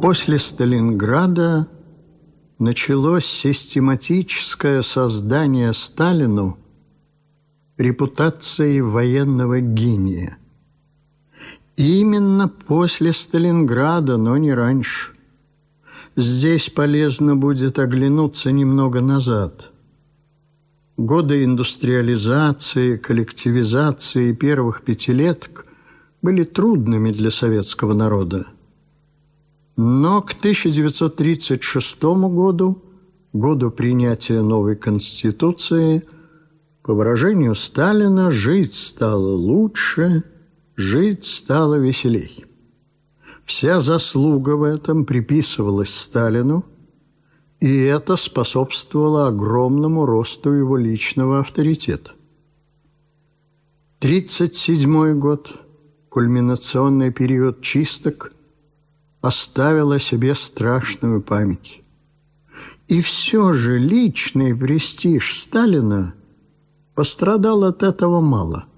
После Сталинграда началось систематическое создание Сталину репутации военного гения. Именно после Сталинграда, но не раньше. Здесь полезно будет оглянуться немного назад. Годы индустриализации, коллективизации первых пятилеток были трудными для советского народа. Но к 1936 году, году принятия новой Конституции, по выражению Сталина, жить стало лучше, жить стало веселей. Вся заслуга в этом приписывалась Сталину, и это способствовало огромному росту его личного авторитета. 1937 год, кульминационный период чисток, оставил о себе страшную память. И все же личный престиж Сталина пострадал от этого мало –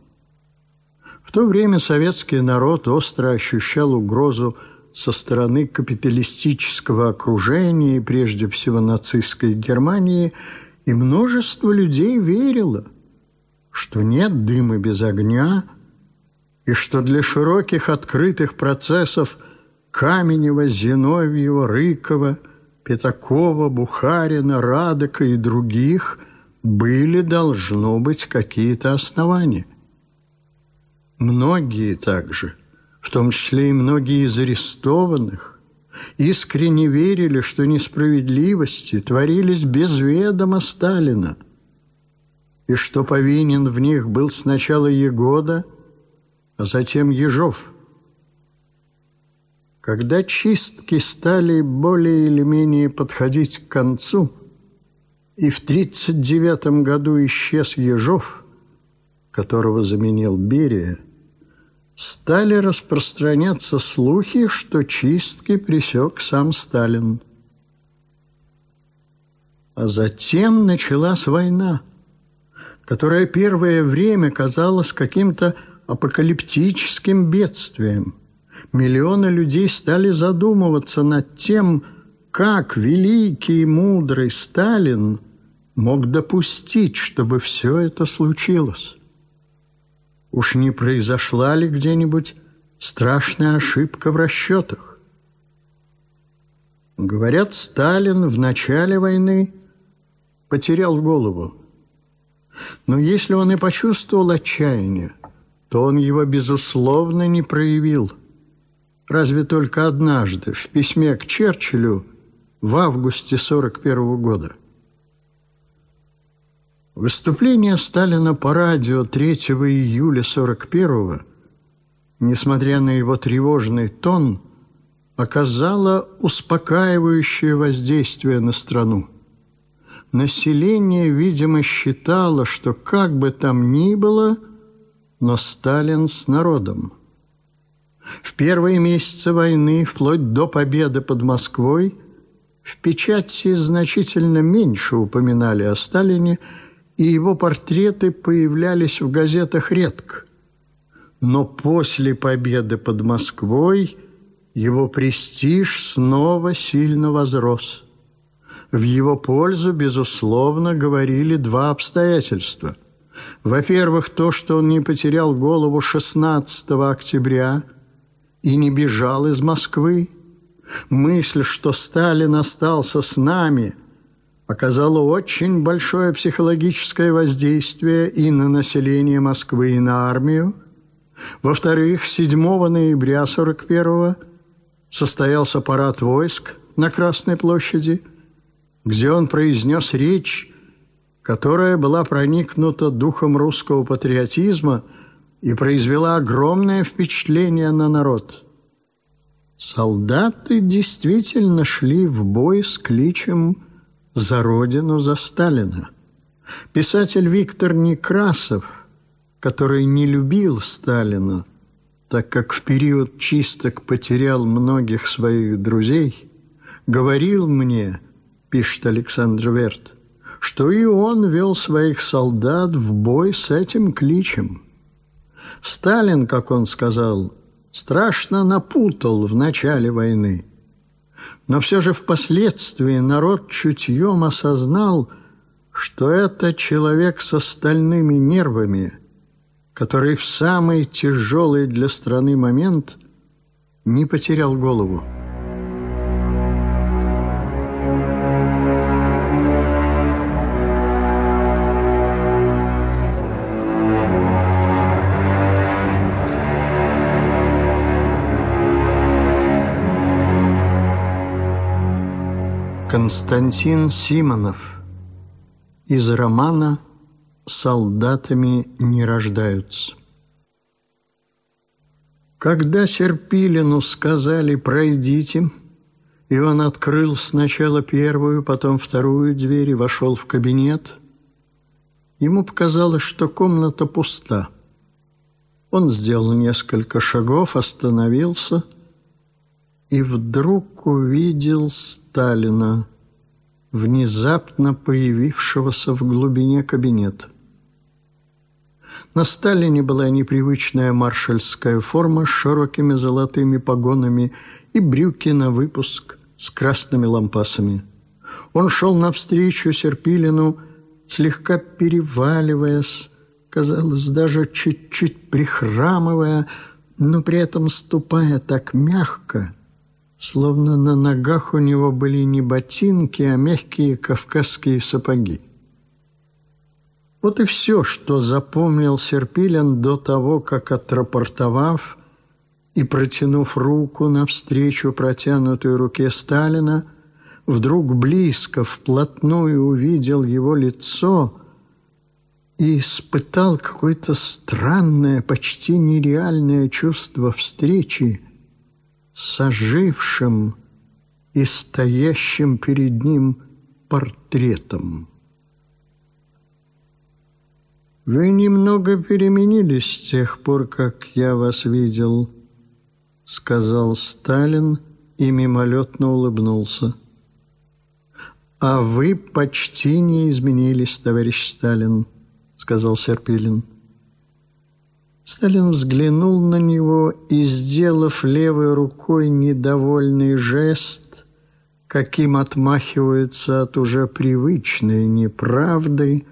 в то время советский народ остро ощущал угрозу со стороны капиталистического окружения и прежде всего нацистской Германии, и множество людей верило, что нет дыма без огня, и что для широких открытых процессов Каменева, Зиновьева, Рыкова, Пятакова, Бухарина, Радока и других были, должно быть, какие-то основания. Многие также, в том числе и многие из арестованных, искренне верили, что несправедливости творились без ведома Сталина, и что повинен в них был сначала Егода, а затем Ежов. Когда чистки стали более или менее подходить к концу, и в 1939 году исчез Ежов, которого заменил Берия, стали распространяться слухи, что чистки пресек сам Сталин. А затем началась война, которая первое время казалась каким-то апокалиптическим бедствием. Миллионы людей стали задумываться над тем, как великий и мудрый Сталин мог допустить, чтобы все это случилось. Уж не произошла ли где-нибудь страшная ошибка в расчетах? Говорят, Сталин в начале войны потерял голову. Но если он и почувствовал отчаяние, то он его, безусловно, не проявил. Разве только однажды в письме к Черчиллю в августе 1941 года. Выступление Сталина по радио 3 июля 41-го, несмотря на его тревожный тон, оказало успокаивающее воздействие на страну. Население, видимо, считало, что как бы там ни было, но Сталин с народом. В первые месяцы войны, вплоть до победы под Москвой, в печати значительно меньше упоминали о Сталине – и его портреты появлялись в газетах редко. Но после победы под Москвой его престиж снова сильно возрос. В его пользу, безусловно, говорили два обстоятельства. Во-первых, то, что он не потерял голову 16 октября и не бежал из Москвы. Мысль, что Сталин остался с нами – оказало очень большое психологическое воздействие и на население Москвы, и на армию. Во-вторых, 7 ноября 41 состоялся парад войск на Красной площади, где он произнес речь, которая была проникнута духом русского патриотизма и произвела огромное впечатление на народ. Солдаты действительно шли в бой с кличем за Родину, за Сталина. Писатель Виктор Некрасов, который не любил Сталина, так как в период чисток потерял многих своих друзей, говорил мне, пишет Александр Верт, что и он вел своих солдат в бой с этим кличем. Сталин, как он сказал, страшно напутал в начале войны – Но все же впоследствии народ чутьем осознал, что это человек с остальными нервами, который в самый тяжелый для страны момент не потерял голову. Константин Симонов из романа «Солдатами не рождаются». Когда Серпилину сказали «пройдите», и он открыл сначала первую, потом вторую дверь и вошел в кабинет, ему показалось, что комната пуста. Он сделал несколько шагов, остановился – и вдруг увидел Сталина, внезапно появившегося в глубине кабинета. На Сталине была непривычная маршальская форма с широкими золотыми погонами и брюки на выпуск с красными лампасами. Он шел навстречу Серпилину, слегка переваливаясь, казалось, даже чуть-чуть прихрамывая, но при этом ступая так мягко – словно на ногах у него были не ботинки, а мягкие кавказские сапоги. Вот и все, что запомнил Серпилин до того, как, отрапортовав и протянув руку навстречу протянутой руке Сталина, вдруг близко, вплотную увидел его лицо и испытал какое-то странное, почти нереальное чувство встречи, с ожившим и стоящим перед ним портретом. «Вы немного переменились с тех пор, как я вас видел», — сказал Сталин и мимолетно улыбнулся. «А вы почти не изменились, товарищ Сталин», — сказал Серпилин. Сталин взглянул на него и, сделав левой рукой недовольный жест, каким отмахиваются от уже привычной неправды,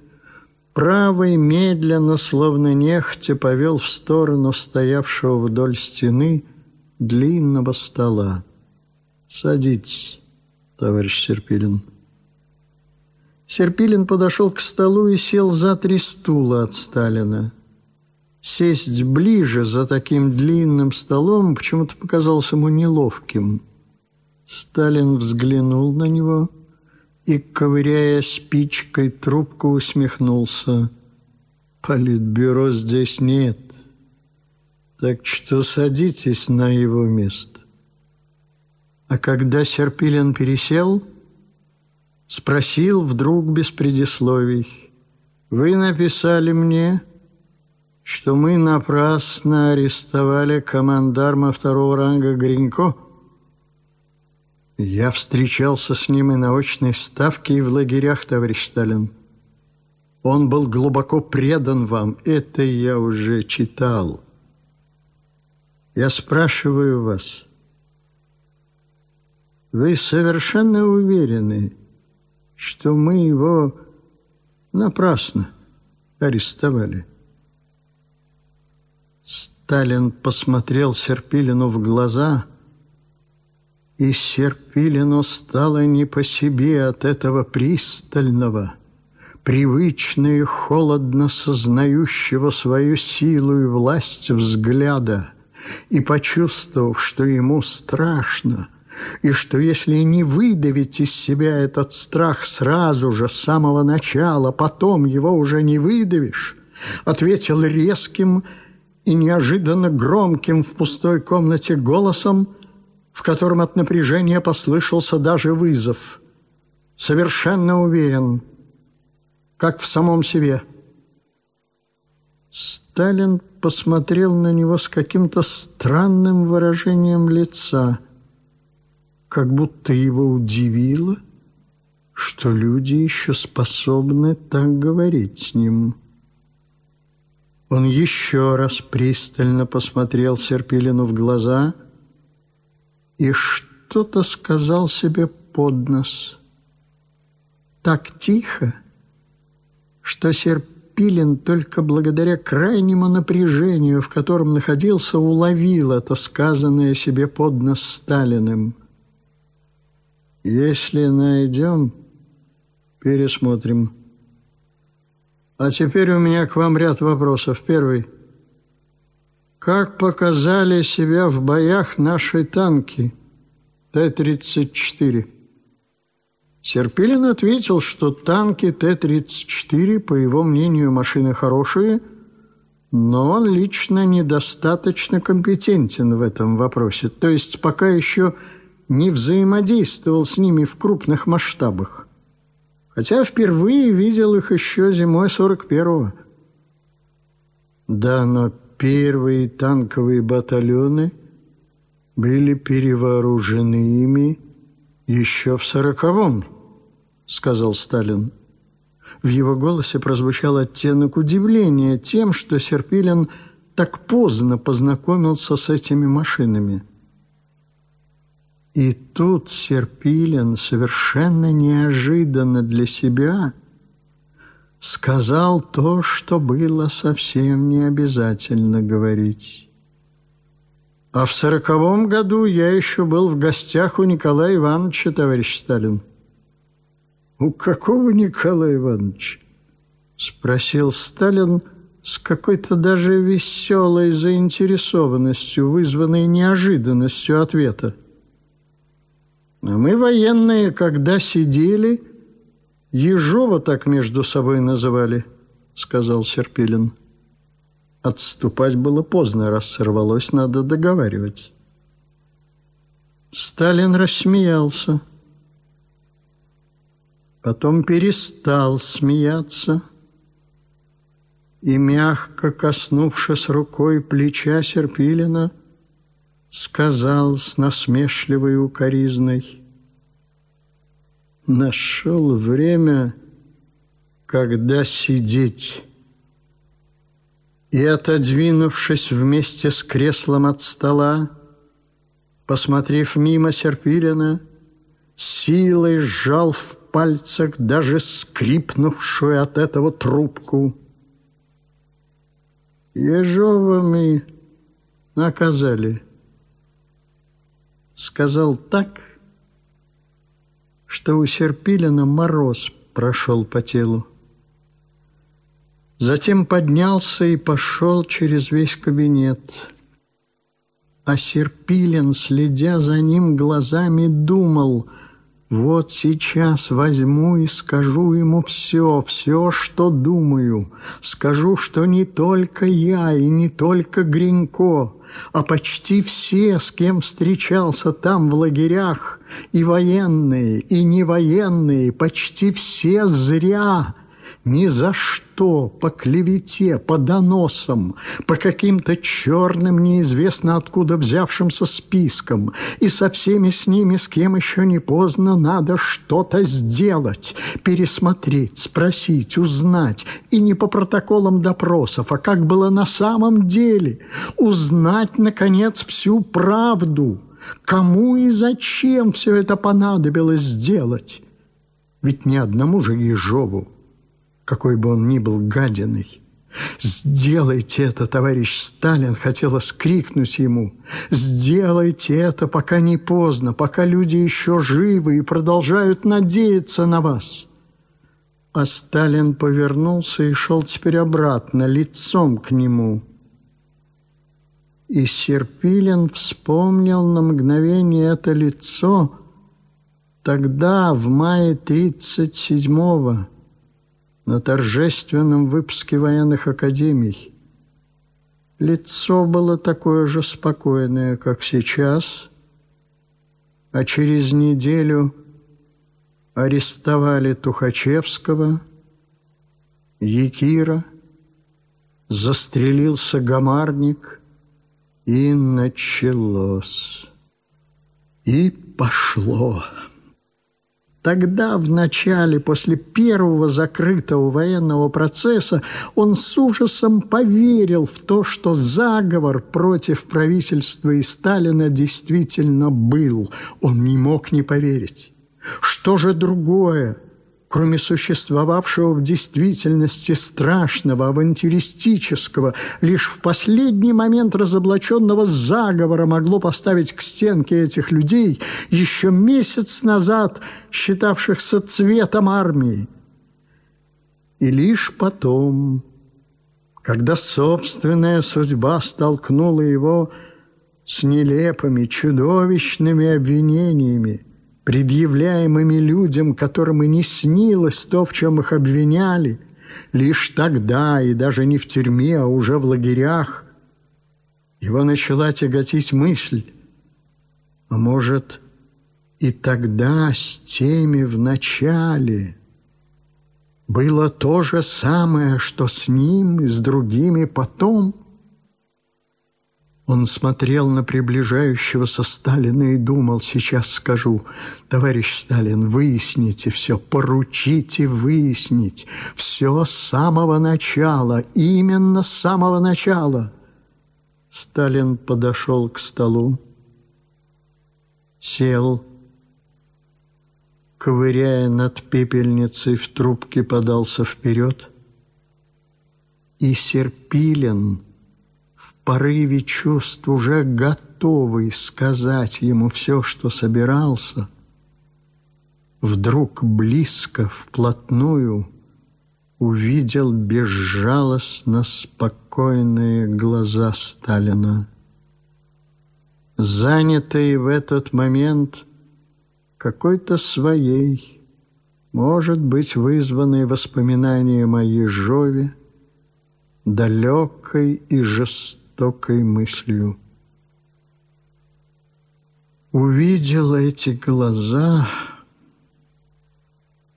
правой медленно, словно нехотя, повел в сторону стоявшего вдоль стены длинного стола. «Садитесь, товарищ Серпилин». Серпилин подошел к столу и сел за три стула от Сталина. Сесть ближе за таким длинным столом почему-то показалось ему неловким. Сталин взглянул на него и, ковыряя спичкой трубку, усмехнулся. «Политбюро здесь нет, так что садитесь на его место». А когда Серпилин пересел, спросил вдруг без предисловий, «Вы написали мне...» что мы напрасно арестовали командарма второго ранга Гринько. Я встречался с ним и на очной ставке, и в лагерях, товарищ Сталин. Он был глубоко предан вам, это я уже читал. Я спрашиваю вас, вы совершенно уверены, что мы его напрасно арестовали?» Сталин посмотрел Серпилину в глаза, и Серпилину стало не по себе от этого пристального, привычно и холодно сознающего свою силу и власть взгляда, и почувствовав, что ему страшно, и что если не выдавить из себя этот страх сразу же, с самого начала, потом его уже не выдавишь, ответил резким и неожиданно громким в пустой комнате голосом, в котором от напряжения послышался даже вызов. Совершенно уверен, как в самом себе. Сталин посмотрел на него с каким-то странным выражением лица, как будто его удивило, что люди еще способны так говорить с ним. Он еще раз пристально посмотрел Серпилину в глаза и, что-то сказал себе под нос. Так тихо, что Серпилин только благодаря крайнему напряжению, в котором находился, уловил это сказанное себе под нос Сталиным. «Если найдем, пересмотрим». А теперь у меня к вам ряд вопросов. Первый. Как показали себя в боях наши танки Т-34? Серпилин ответил, что танки Т-34, по его мнению, машины хорошие, но он лично недостаточно компетентен в этом вопросе, то есть пока еще не взаимодействовал с ними в крупных масштабах хотя впервые видел их еще зимой 41-го. Да, но первые танковые батальоны были перевооружены ими еще в сороковом, сказал Сталин. В его голосе прозвучал оттенок удивления тем, что Серпилин так поздно познакомился с этими машинами. И тут Серпилин совершенно неожиданно для себя сказал то, что было совсем не обязательно говорить. А в сороковом году я еще был в гостях у Николая Ивановича, товарищ Сталин. «У какого Николая Ивановича?» – спросил Сталин с какой-то даже веселой заинтересованностью, вызванной неожиданностью ответа. А мы, военные, когда сидели, Ежова так между собой называли, сказал Серпилин. Отступать было поздно, раз сорвалось, надо договаривать. Сталин рассмеялся. Потом перестал смеяться и, мягко коснувшись рукой плеча Серпилина, сказал с насмешливой укоризной, «Нашел время, когда сидеть». И, отодвинувшись вместе с креслом от стола, посмотрев мимо Серпилина, силой сжал в пальцах даже скрипнувшую от этого трубку. Ежова мы наказали сказал так, что у Серпилина мороз прошел по телу. Затем поднялся и пошел через весь кабинет. А Серпилин, следя за ним глазами, думал – вот сейчас возьму и скажу ему все, все, что думаю. Скажу, что не только я и не только Гринько, а почти все, с кем встречался там в лагерях, и военные, и невоенные, почти все зря – ни за что, по клевете, по доносам, по каким-то черным, неизвестно откуда взявшимся спискам, и со всеми с ними, с кем еще не поздно, надо что-то сделать, пересмотреть, спросить, узнать, и не по протоколам допросов, а как было на самом деле, узнать, наконец, всю правду, кому и зачем все это понадобилось сделать. Ведь ни одному же Ежову какой бы он ни был гадиной. «Сделайте это, товарищ Сталин!» хотелось крикнуть ему. «Сделайте это, пока не поздно, пока люди еще живы и продолжают надеяться на вас!» А Сталин повернулся и шел теперь обратно, лицом к нему. И Серпилин вспомнил на мгновение это лицо тогда, в мае тридцать седьмого на торжественном выпуске военных академий. Лицо было такое же спокойное, как сейчас, а через неделю арестовали Тухачевского, Якира, застрелился Гамарник, и началось. И пошло. Тогда, в начале, после первого закрытого военного процесса, он с ужасом поверил в то, что заговор против правительства и Сталина действительно был. Он не мог не поверить. Что же другое? Кроме существовавшего в действительности страшного, авантюристического, лишь в последний момент разоблаченного заговора могло поставить к стенке этих людей, еще месяц назад считавшихся цветом армии. И лишь потом, когда собственная судьба столкнула его с нелепыми, чудовищными обвинениями, предъявляемыми людям, которым и не снилось то, в чем их обвиняли, лишь тогда, и даже не в тюрьме, а уже в лагерях, его начала тяготить мысль, а может, и тогда с теми в начале было то же самое, что с ним и с другими потом – он смотрел на приближающегося Сталина и думал, сейчас скажу, товарищ Сталин, выясните все, поручите выяснить все с самого начала, именно с самого начала. Сталин подошел к столу, сел, ковыряя над пепельницей в трубке, подался вперед, и Серпилин – порыве чувств, уже готовый сказать ему все, что собирался, вдруг близко, вплотную увидел безжалостно спокойные глаза Сталина. Занятые в этот момент какой-то своей, может быть, вызванной воспоминанием о Ежове, далекой и жестокой, жестокой мыслью. Увидел эти глаза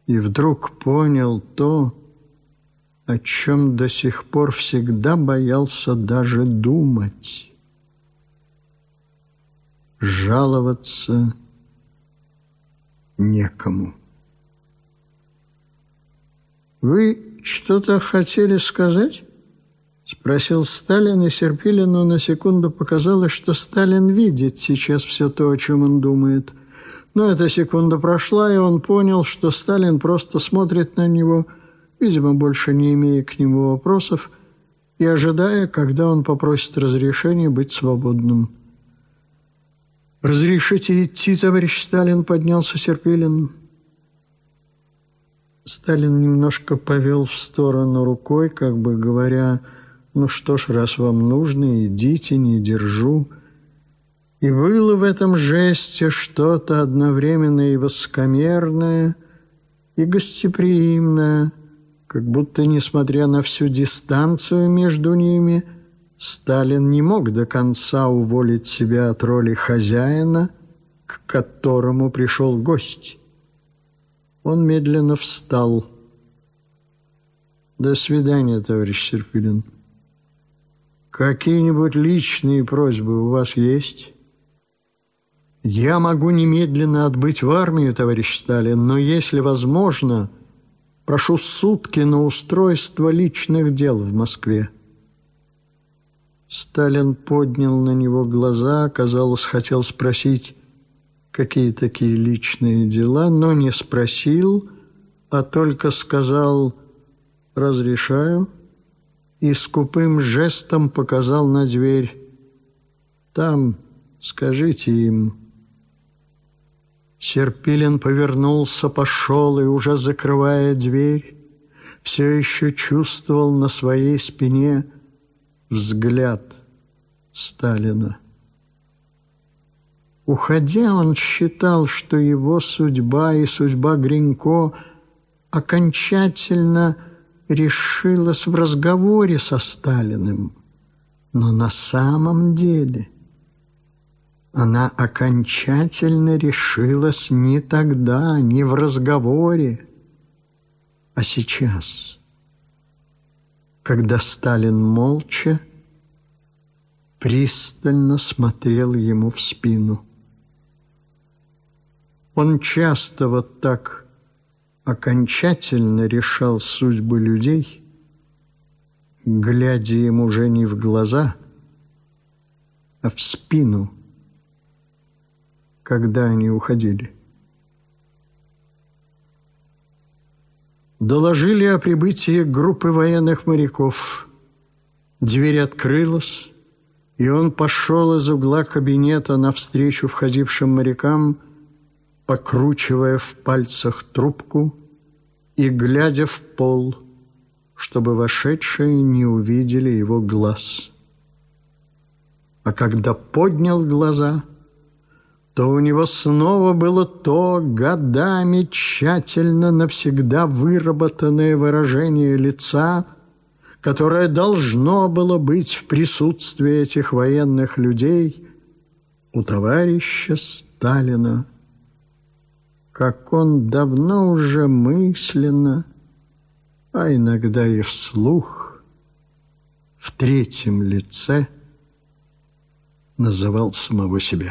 и вдруг понял то, о чем до сих пор всегда боялся даже думать. Жаловаться некому. Вы что-то хотели сказать? Спросил Сталин, и Серпилину на секунду показалось, что Сталин видит сейчас все то, о чем он думает. Но эта секунда прошла, и он понял, что Сталин просто смотрит на него, видимо, больше не имея к нему вопросов, и ожидая, когда он попросит разрешения быть свободным. «Разрешите идти, товарищ Сталин?» – поднялся Серпилин. Сталин немножко повел в сторону рукой, как бы говоря – ну что ж, раз вам нужно, идите, не держу. И было в этом жесте что-то одновременно и воскомерное, и гостеприимное, как будто, несмотря на всю дистанцию между ними, Сталин не мог до конца уволить себя от роли хозяина, к которому пришел гость. Он медленно встал. «До свидания, товарищ Серпилин». Какие-нибудь личные просьбы у вас есть? Я могу немедленно отбыть в армию, товарищ Сталин, но если возможно, прошу сутки на устройство личных дел в Москве. Сталин поднял на него глаза, казалось, хотел спросить, какие такие личные дела, но не спросил, а только сказал «разрешаю» и скупым жестом показал на дверь. «Там, скажите им». Серпилин повернулся, пошел и, уже закрывая дверь, все еще чувствовал на своей спине взгляд Сталина. Уходя, он считал, что его судьба и судьба Гринько окончательно – решилась в разговоре со Сталиным, но на самом деле она окончательно решилась не тогда, не в разговоре, а сейчас, когда Сталин молча пристально смотрел ему в спину. Он часто вот так окончательно решал судьбы людей, глядя им уже не в глаза, а в спину, когда они уходили. Доложили о прибытии группы военных моряков. Дверь открылась, и он пошел из угла кабинета навстречу входившим морякам, покручивая в пальцах трубку и глядя в пол, чтобы вошедшие не увидели его глаз. А когда поднял глаза, то у него снова было то годами тщательно навсегда выработанное выражение лица, которое должно было быть в присутствии этих военных людей у товарища Сталина как он давно уже мысленно, а иногда и вслух, в третьем лице называл самого себя.